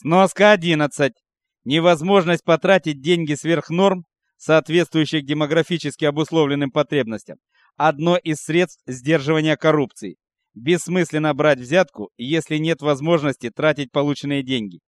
Сноска 11. Невозможность потратить деньги сверх норм, соответствующих демографически обусловленным потребностям, одно из средств сдерживания коррупции. Бессмысленно брать взятку, если нет возможности тратить полученные деньги.